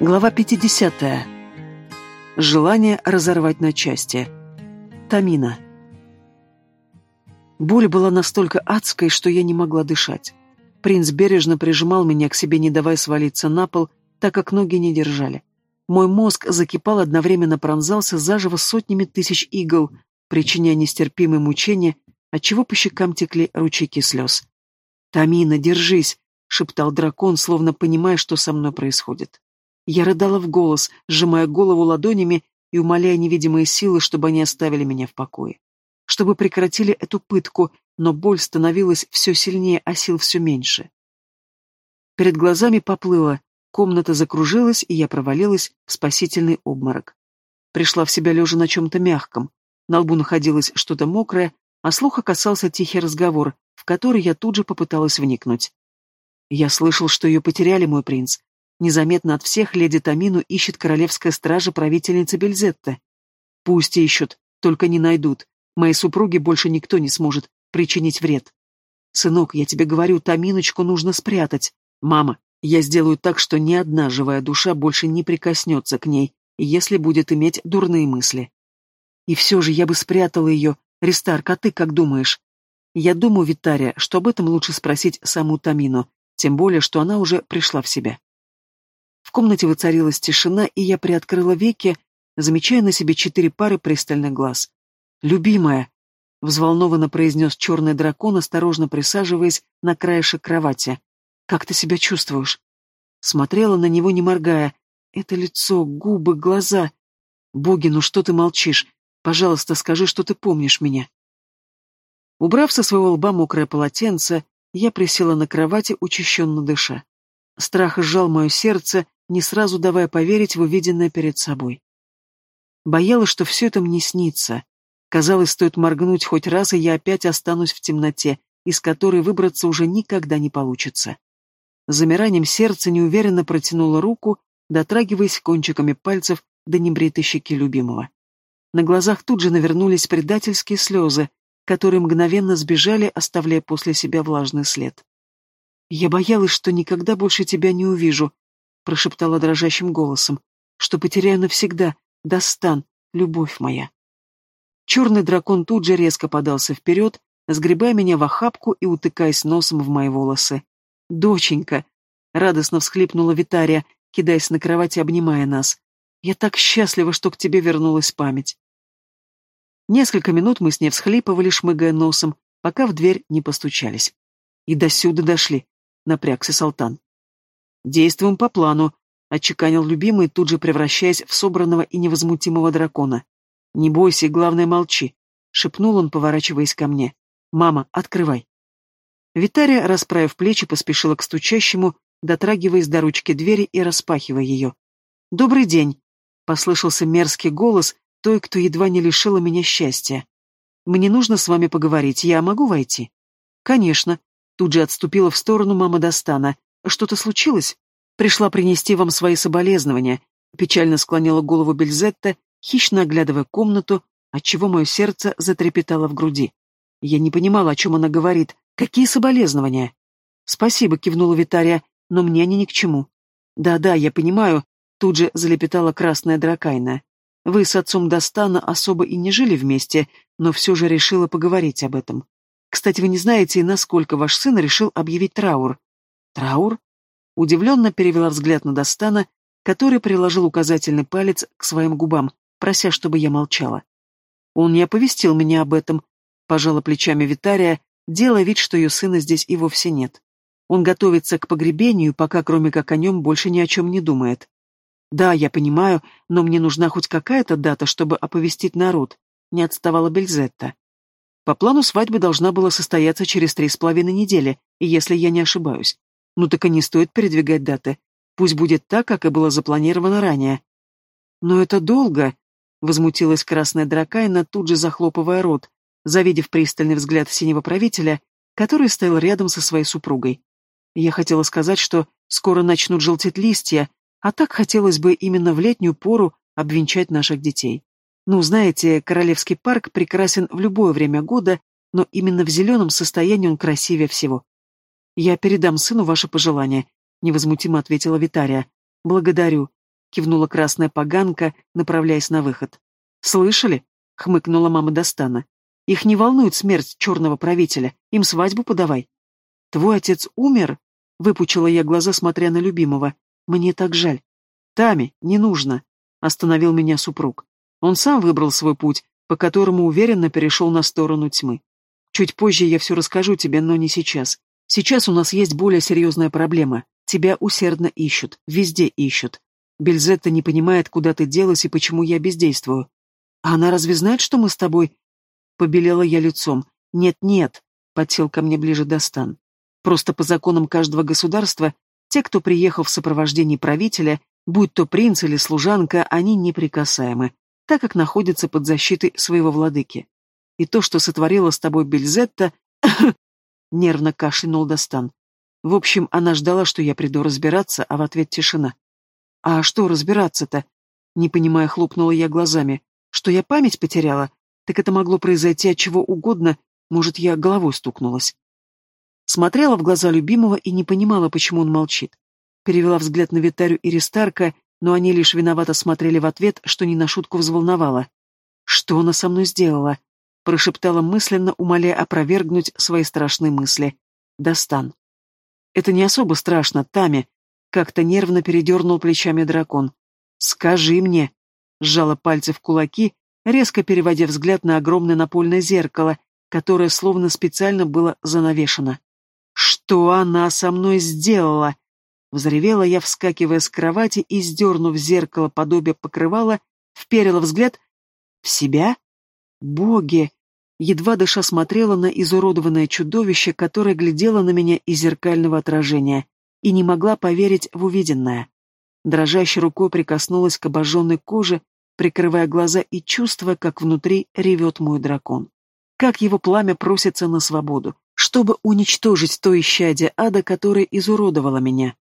Глава 50. Желание разорвать на части. Тамина. Боль была настолько адской, что я не могла дышать. Принц бережно прижимал меня к себе, не давая свалиться на пол, так как ноги не держали. Мой мозг закипал, одновременно пронзался заживо сотнями тысяч игл, причиняя нестерпимые мучения, отчего по щекам текли ручейки слез. «Тамина, держись!» — шептал дракон, словно понимая, что со мной происходит. Я рыдала в голос, сжимая голову ладонями и умоляя невидимые силы, чтобы они оставили меня в покое. Чтобы прекратили эту пытку, но боль становилась все сильнее, а сил все меньше. Перед глазами поплыло, комната закружилась, и я провалилась в спасительный обморок. Пришла в себя лежа на чем-то мягком. На лбу находилось что-то мокрое, а слуха касался тихий разговор, в который я тут же попыталась вникнуть. Я слышал, что ее потеряли, мой принц. Незаметно от всех леди Тамину ищет королевская стража правительницы Бельзетта. Пусть ищут, только не найдут. Моей супруге больше никто не сможет причинить вред. Сынок, я тебе говорю, Таминочку нужно спрятать. Мама, я сделаю так, что ни одна живая душа больше не прикоснется к ней, если будет иметь дурные мысли. И все же я бы спрятала ее. Ристарк, а ты как думаешь? Я думаю, Витария, что об этом лучше спросить саму Тамину, тем более, что она уже пришла в себя. В комнате воцарилась тишина, и я приоткрыла веки, замечая на себе четыре пары пристальных глаз. «Любимая!» — взволнованно произнес черный дракон, осторожно присаживаясь на краешек кровати. «Как ты себя чувствуешь?» Смотрела на него, не моргая. Это лицо, губы, глаза. «Боги, ну что ты молчишь? Пожалуйста, скажи, что ты помнишь меня». Убрав со своего лба мокрое полотенце, я присела на кровати, учащенно дыша. Страх сжал мое сердце, не сразу давая поверить в увиденное перед собой. Боялась, что все это мне снится. Казалось, стоит моргнуть хоть раз, и я опять останусь в темноте, из которой выбраться уже никогда не получится. Замиранием сердца неуверенно протянула руку, дотрагиваясь кончиками пальцев до небритой щеки любимого. На глазах тут же навернулись предательские слезы, которые мгновенно сбежали, оставляя после себя влажный след. «Я боялась, что никогда больше тебя не увижу», — прошептала дрожащим голосом, что потеряю навсегда, Достан, любовь моя. Черный дракон тут же резко подался вперед, сгребая меня в охапку и утыкаясь носом в мои волосы. «Доченька!» — радостно всхлипнула Витария, кидаясь на кровать и обнимая нас. «Я так счастлива, что к тебе вернулась память». Несколько минут мы с ней всхлипывали, шмыгая носом, пока в дверь не постучались. И до сюда дошли, напрягся Салтан. «Действуем по плану», — отчеканил любимый, тут же превращаясь в собранного и невозмутимого дракона. «Не бойся главное, молчи», — шепнул он, поворачиваясь ко мне. «Мама, открывай». Витария, расправив плечи, поспешила к стучащему, дотрагиваясь до ручки двери и распахивая ее. «Добрый день», — послышался мерзкий голос той, кто едва не лишила меня счастья. «Мне нужно с вами поговорить. Я могу войти?» «Конечно», — тут же отступила в сторону мама Достана, что-то случилось? Пришла принести вам свои соболезнования. Печально склонила голову Бельзетта, хищно оглядывая комнату, отчего мое сердце затрепетало в груди. Я не понимала, о чем она говорит. Какие соболезнования? Спасибо, кивнула Витария, но мне они ни к чему. Да-да, я понимаю, тут же залепетала красная дракайна. Вы с отцом Достана особо и не жили вместе, но все же решила поговорить об этом. Кстати, вы не знаете, насколько ваш сын решил объявить траур. Траур? Удивленно перевела взгляд на Достана, который приложил указательный палец к своим губам, прося, чтобы я молчала. Он не оповестил меня об этом, пожала плечами Витария, делая вид, что ее сына здесь и вовсе нет. Он готовится к погребению, пока кроме как о нем больше ни о чем не думает. Да, я понимаю, но мне нужна хоть какая-то дата, чтобы оповестить народ, не отставала Бельзетта. По плану свадьба должна была состояться через три с половиной недели, если я не ошибаюсь. Ну так и не стоит передвигать даты. Пусть будет так, как и было запланировано ранее. Но это долго, возмутилась красная дракайна, тут же захлопывая рот, завидев пристальный взгляд синего правителя, который стоял рядом со своей супругой. Я хотела сказать, что скоро начнут желтеть листья, а так хотелось бы именно в летнюю пору обвенчать наших детей. Ну, знаете, Королевский парк прекрасен в любое время года, но именно в зеленом состоянии он красивее всего. «Я передам сыну ваше пожелание», — невозмутимо ответила Витария. «Благодарю. — кивнула красная поганка, направляясь на выход. «Слышали?» — хмыкнула мама Достана. «Их не волнует смерть черного правителя. Им свадьбу подавай». «Твой отец умер?» — выпучила я глаза, смотря на любимого. «Мне так жаль». «Тами, не нужно», — остановил меня супруг. Он сам выбрал свой путь, по которому уверенно перешел на сторону тьмы. Чуть позже я все расскажу тебе, но не сейчас. Сейчас у нас есть более серьезная проблема. Тебя усердно ищут, везде ищут. Бельзетта не понимает, куда ты делась и почему я бездействую. А она разве знает, что мы с тобой...» Побелела я лицом. «Нет-нет», — подсел ко мне ближе Достан. «Просто по законам каждого государства, те, кто приехал в сопровождении правителя, будь то принц или служанка, они неприкасаемы, так как находятся под защитой своего владыки. И то, что сотворила с тобой Бельзетта, нервно кашлянул Достан. В общем, она ждала, что я приду разбираться, а в ответ тишина. А что разбираться-то? Не понимая, хлопнула я глазами. Что я память потеряла? Так это могло произойти от чего угодно, может, я головой стукнулась. Смотрела в глаза любимого и не понимала, почему он молчит. Перевела взгляд на Витарю и Ристарка, но они лишь виновато смотрели в ответ, что не на шутку взволновала. «Что она со мной сделала?» — прошептала мысленно, умоляя опровергнуть свои страшные мысли. «Достан». «Это не особо страшно, Тами», — как-то нервно передернул плечами дракон. «Скажи мне», — сжала пальцы в кулаки, резко переводя взгляд на огромное напольное зеркало, которое словно специально было занавешено. «Что она со мной сделала?» Взревела я, вскакивая с кровати и, сдернув зеркало подобие покрывала, вперила взгляд в себя. Боги! Едва дыша смотрела на изуродованное чудовище, которое глядело на меня из зеркального отражения, и не могла поверить в увиденное. Дрожащей рукой прикоснулась к обожженной коже, прикрывая глаза и чувствуя, как внутри ревет мой дракон. Как его пламя просится на свободу, чтобы уничтожить то исчадие ада, которое изуродовало меня.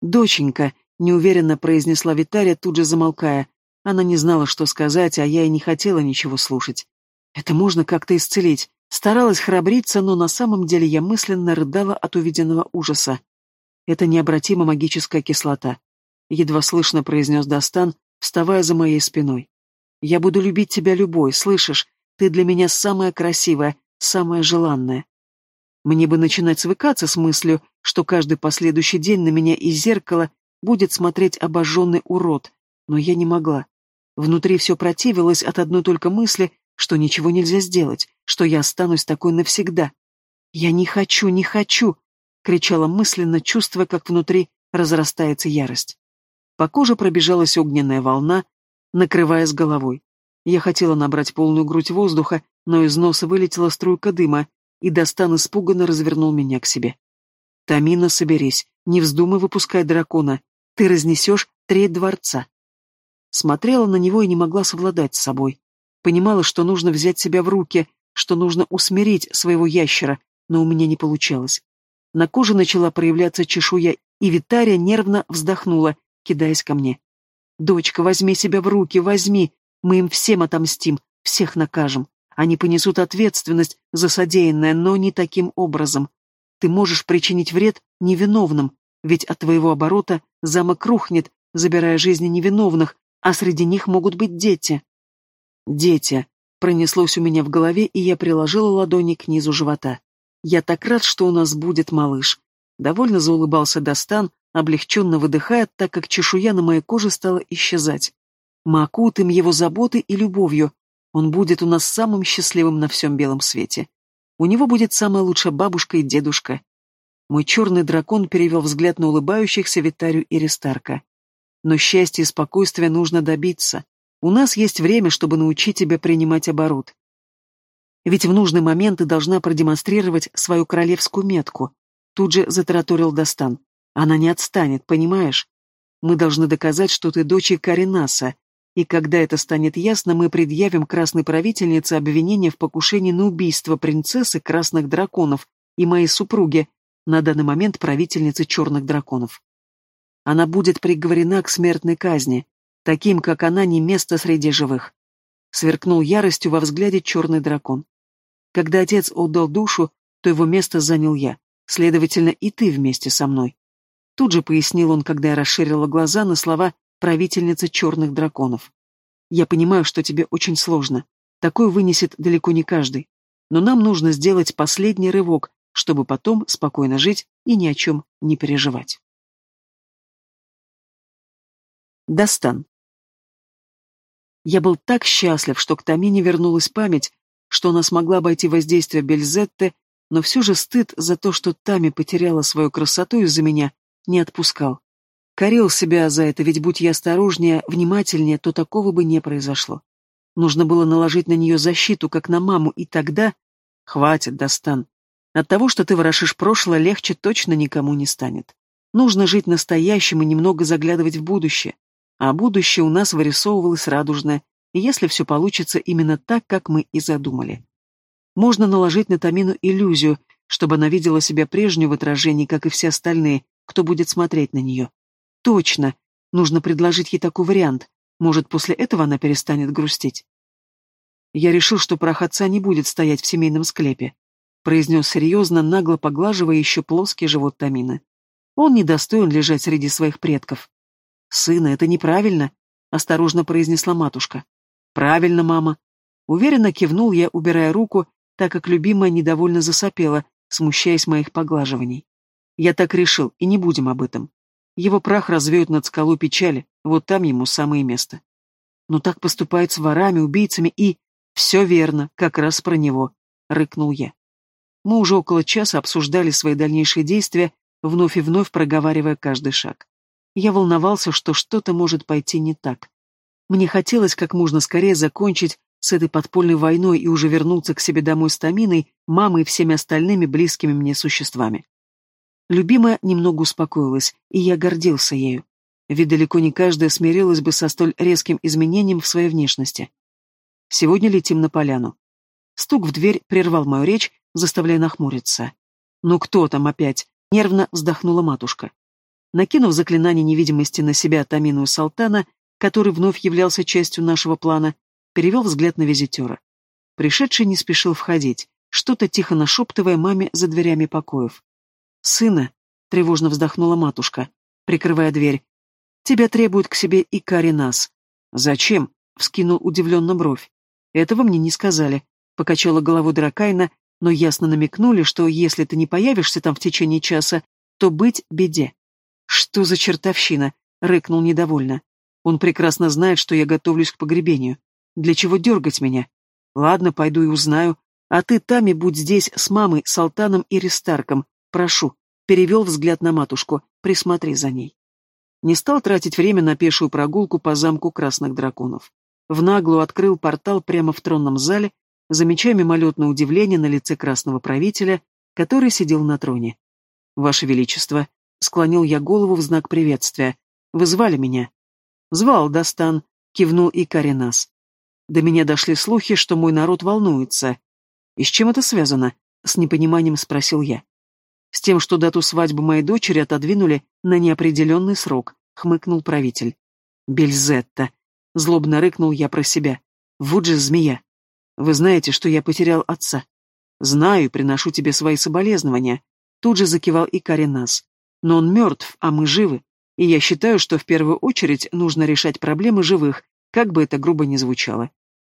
«Доченька», — неуверенно произнесла Виталия, тут же замолкая. Она не знала, что сказать, а я и не хотела ничего слушать. Это можно как-то исцелить. Старалась храбриться, но на самом деле я мысленно рыдала от увиденного ужаса. Это необратимо магическая кислота. Едва слышно произнес Достан, вставая за моей спиной. Я буду любить тебя любой, слышишь? Ты для меня самая красивая, самая желанная. Мне бы начинать свыкаться с мыслью, что каждый последующий день на меня из зеркала будет смотреть обожженный урод, но я не могла. Внутри все противилось от одной только мысли, что ничего нельзя сделать, что я останусь такой навсегда. «Я не хочу, не хочу!» — кричала мысленно, чувствуя, как внутри разрастается ярость. По коже пробежалась огненная волна, накрывая с головой. Я хотела набрать полную грудь воздуха, но из носа вылетела струйка дыма, и Достан испуганно развернул меня к себе. «Тамина, соберись, не вздумай выпускать дракона, ты разнесешь треть дворца». Смотрела на него и не могла совладать с собой. Понимала, что нужно взять себя в руки, что нужно усмирить своего ящера, но у меня не получалось. На коже начала проявляться чешуя, и Витария нервно вздохнула, кидаясь ко мне. «Дочка, возьми себя в руки, возьми! Мы им всем отомстим, всех накажем. Они понесут ответственность за содеянное, но не таким образом. Ты можешь причинить вред невиновным, ведь от твоего оборота замок рухнет, забирая жизни невиновных, а среди них могут быть дети. Дети. Пронеслось у меня в голове, и я приложила ладони к низу живота. Я так рад, что у нас будет малыш. Довольно заулыбался Достан, облегченно выдыхая, так как чешуя на моей коже стала исчезать. Мы окутаем его заботой и любовью, он будет у нас самым счастливым на всем белом свете. У него будет самая лучшая бабушка и дедушка. Мой черный дракон перевел взгляд на улыбающихся Витарию и Рестарка. Но счастья и спокойствия нужно добиться. У нас есть время, чтобы научить тебя принимать оборот. Ведь в нужный момент ты должна продемонстрировать свою королевскую метку. Тут же затараторил Достан. Она не отстанет, понимаешь? Мы должны доказать, что ты дочь Каринаса, и когда это станет ясно, мы предъявим красной правительнице обвинение в покушении на убийство принцессы красных драконов и моей супруги, на данный момент правительницы черных драконов. Она будет приговорена к смертной казни, таким, как она, не место среди живых. Сверкнул яростью во взгляде черный дракон. Когда отец отдал душу, то его место занял я, следовательно, и ты вместе со мной. Тут же пояснил он, когда я расширила глаза на слова правительница черных драконов. Я понимаю, что тебе очень сложно. Такое вынесет далеко не каждый. Но нам нужно сделать последний рывок, чтобы потом спокойно жить и ни о чем не переживать. Достан. Я был так счастлив, что к Тамине вернулась память, что она смогла обойти воздействие Бельзетты, но все же стыд за то, что Тами потеряла свою красоту из-за меня, не отпускал. Корил себя за это, ведь будь я осторожнее, внимательнее, то такого бы не произошло. Нужно было наложить на нее защиту, как на маму, и тогда... Хватит, Достан. От того, что ты ворошишь прошлое, легче точно никому не станет. Нужно жить настоящим и немного заглядывать в будущее. А будущее у нас вырисовывалось радужное, и если все получится именно так, как мы и задумали. Можно наложить на Тамину иллюзию, чтобы она видела себя прежнюю в отражении, как и все остальные, кто будет смотреть на нее. Точно. Нужно предложить ей такой вариант. Может, после этого она перестанет грустить. Я решил, что прах отца не будет стоять в семейном склепе, произнес серьезно, нагло поглаживая еще плоский живот Тамины. Он недостоин лежать среди своих предков. «Сына, это неправильно», — осторожно произнесла матушка. «Правильно, мама». Уверенно кивнул я, убирая руку, так как любимая недовольно засопела, смущаясь моих поглаживаний. Я так решил, и не будем об этом. Его прах развеют над скалу печали, вот там ему самое место. Но так поступают с ворами, убийцами и... Все верно, как раз про него, рыкнул я. Мы уже около часа обсуждали свои дальнейшие действия, вновь и вновь проговаривая каждый шаг. Я волновался, что что-то может пойти не так. Мне хотелось как можно скорее закончить с этой подпольной войной и уже вернуться к себе домой с Таминой, мамой и всеми остальными близкими мне существами. Любимая немного успокоилась, и я гордился ею. Ведь далеко не каждая смирилась бы со столь резким изменением в своей внешности. Сегодня летим на поляну. Стук в дверь прервал мою речь, заставляя нахмуриться. «Ну кто там опять?» — нервно вздохнула матушка. Накинув заклинание невидимости на себя Тамину Салтана, который вновь являлся частью нашего плана, перевел взгляд на визитера. Пришедший не спешил входить, что-то тихо нашептывая маме за дверями покоев. «Сына», — тревожно вздохнула матушка, прикрывая дверь, — «тебя требуют к себе и Каринас». «Зачем?» — вскинул удивленно бровь. «Этого мне не сказали», — покачала головой Дракайна, но ясно намекнули, что если ты не появишься там в течение часа, то быть беде. «Что за чертовщина?» — рыкнул недовольно. «Он прекрасно знает, что я готовлюсь к погребению. Для чего дергать меня? Ладно, пойду и узнаю. А ты, Тами, будь здесь с мамой, Салтаном и Рестарком. Прошу, перевел взгляд на матушку, присмотри за ней. Не стал тратить время на пешую прогулку по замку красных драконов. В наглую открыл портал прямо в тронном зале, замечая мимолетное удивление на лице красного правителя, который сидел на троне. «Ваше Величество», — склонил я голову в знак приветствия, — «вы звали меня?» «Звал, Достан», — кивнул и Каринас. До меня дошли слухи, что мой народ волнуется. «И с чем это связано?» — с непониманием спросил я. С тем, что дату свадьбы моей дочери отодвинули на неопределенный срок, хмыкнул правитель. Бельзетта. Злобно рыкнул я про себя. Вот же змея. Вы знаете, что я потерял отца. Знаю, приношу тебе свои соболезнования. Тут же закивал и Каринас. Но он мертв, а мы живы. И я считаю, что в первую очередь нужно решать проблемы живых, как бы это грубо ни звучало.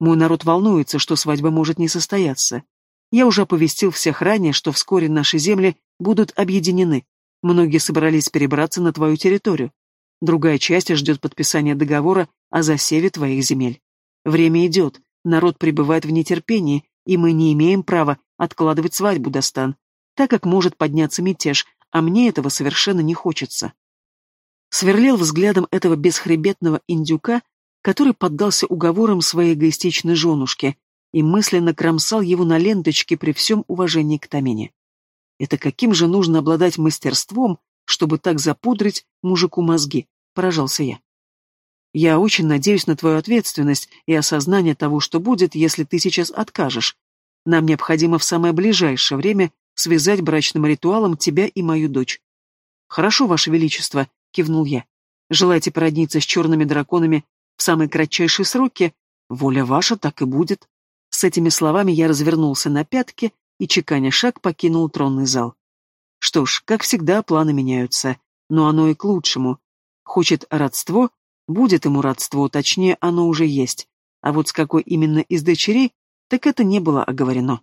Мой народ волнуется, что свадьба может не состояться. Я уже оповестил всех ранее, что вскоре наши земли будут объединены. Многие собрались перебраться на твою территорию. Другая часть ждет подписания договора о засеве твоих земель. Время идет, народ пребывает в нетерпении, и мы не имеем права откладывать свадьбу, Достан, так как может подняться мятеж, а мне этого совершенно не хочется. Сверлил взглядом этого бесхребетного индюка, который поддался уговорам своей эгоистичной женушки, и мысленно кромсал его на ленточке при всем уважении к Тамине. Это каким же нужно обладать мастерством, чтобы так запудрить мужику мозги, поражался я. Я очень надеюсь на твою ответственность и осознание того, что будет, если ты сейчас откажешь. Нам необходимо в самое ближайшее время связать брачным ритуалом тебя и мою дочь. Хорошо, Ваше Величество, кивнул я. Желаете породниться с черными драконами в самые кратчайшие сроки? Воля ваша так и будет. С этими словами я развернулся на пятки и, чеканя шаг, покинул тронный зал. Что ж, как всегда, планы меняются, но оно и к лучшему. Хочет родство, Будет ему родство, точнее, оно уже есть. А вот с какой именно из дочерей, так это не было оговорено.